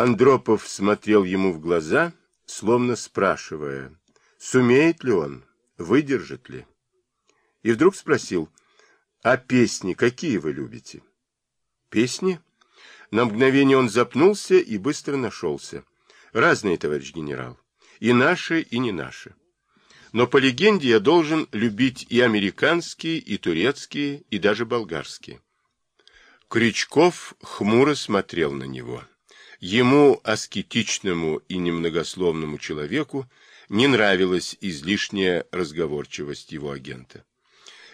Андропов смотрел ему в глаза, словно спрашивая, сумеет ли он, выдержит ли. И вдруг спросил, а песни какие вы любите? Песни? На мгновение он запнулся и быстро нашелся. Разные, товарищ генерал. И наши, и не наши. Но по легенде я должен любить и американские, и турецкие, и даже болгарские. Крючков хмуро смотрел на него. Ему, аскетичному и немногословному человеку, не нравилась излишняя разговорчивость его агента.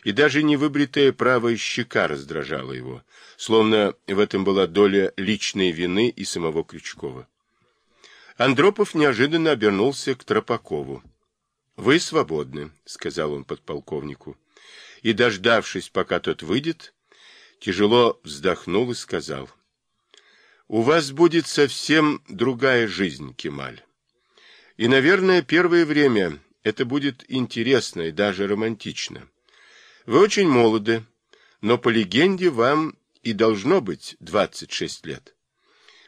И даже невыбритая правая щека раздражала его, словно в этом была доля личной вины и самого Крючкова. Андропов неожиданно обернулся к Тропакову. — Вы свободны, — сказал он подполковнику. И, дождавшись, пока тот выйдет, тяжело вздохнул и сказал. — У вас будет совсем другая жизнь, Кемаль. И, наверное, первое время это будет интересно и даже романтично. Вы очень молоды, но по легенде вам и должно быть 26 лет.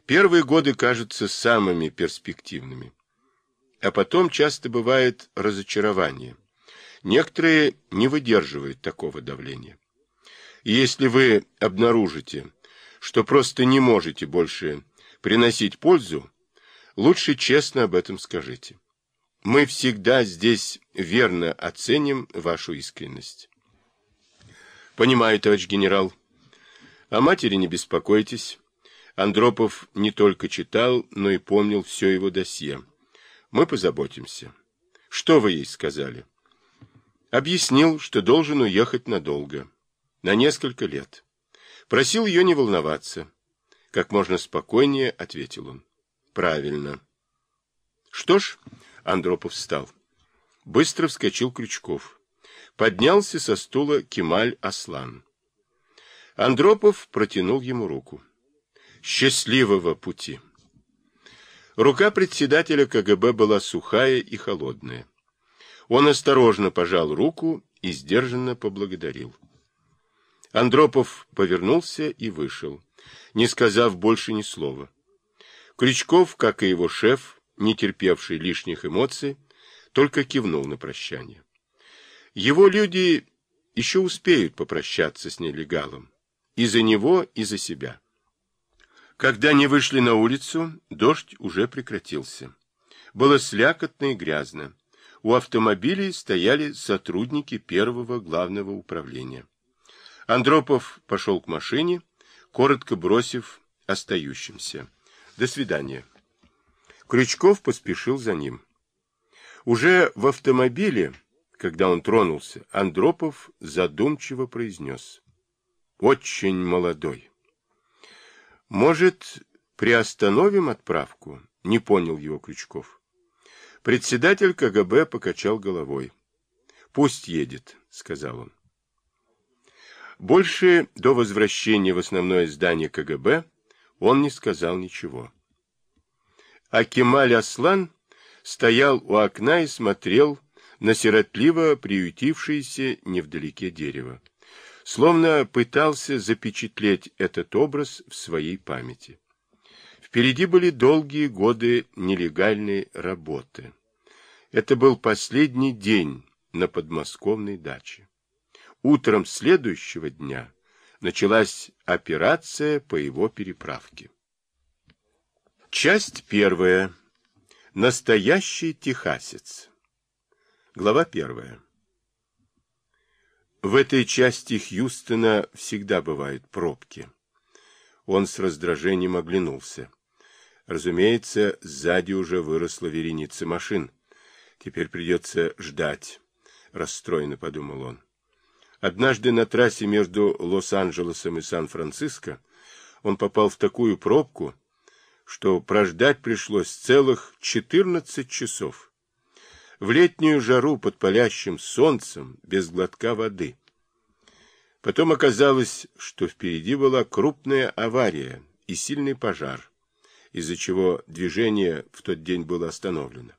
Первые годы кажутся самыми перспективными. А потом часто бывает разочарование. Некоторые не выдерживают такого давления. И если вы обнаружите, что просто не можете больше приносить пользу, лучше честно об этом скажите. Мы всегда здесь верно оценим вашу искренность. Понимаю, товарищ генерал. О матери не беспокойтесь. Андропов не только читал, но и помнил все его досье. Мы позаботимся. Что вы ей сказали? Объяснил, что должен уехать надолго. На несколько лет. Просил ее не волноваться. Как можно спокойнее, ответил он. Правильно. Что ж, Андропов встал. Быстро вскочил Крючков. Поднялся со стула Кемаль Аслан. Андропов протянул ему руку. Счастливого пути! Рука председателя КГБ была сухая и холодная. Он осторожно пожал руку и сдержанно поблагодарил. Андропов повернулся и вышел, не сказав больше ни слова. Крючков, как и его шеф, не терпевший лишних эмоций, только кивнул на прощание. Его люди еще успеют попрощаться с нелегалом. И за него, и за себя. Когда они вышли на улицу, дождь уже прекратился. Было слякотно и грязно. У автомобилей стояли сотрудники первого главного управления. Андропов пошел к машине, коротко бросив остающимся. До свидания. Крючков поспешил за ним. Уже в автомобиле, когда он тронулся, Андропов задумчиво произнес. Очень молодой. Может, приостановим отправку? Не понял его Крючков. Председатель КГБ покачал головой. Пусть едет, сказал он. Больше до возвращения в основное здание КГБ он не сказал ничего. А Кемаль Аслан стоял у окна и смотрел на сиротливо приютившееся невдалеке дерево словно пытался запечатлеть этот образ в своей памяти. Впереди были долгие годы нелегальной работы. Это был последний день на подмосковной даче. Утром следующего дня началась операция по его переправке. Часть первая. Настоящий техасец. Глава первая. В этой части Хьюстона всегда бывают пробки. Он с раздражением оглянулся. Разумеется, сзади уже выросла вереница машин. Теперь придется ждать, — расстроенно подумал он. Однажды на трассе между Лос-Анджелесом и Сан-Франциско он попал в такую пробку, что прождать пришлось целых 14 часов в летнюю жару под палящим солнцем, без глотка воды. Потом оказалось, что впереди была крупная авария и сильный пожар, из-за чего движение в тот день было остановлено.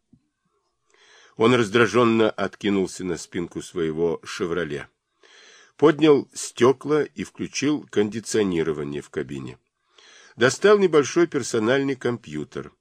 Он раздраженно откинулся на спинку своего «Шевроле», поднял стекла и включил кондиционирование в кабине. достал небольшой персональный компьютер,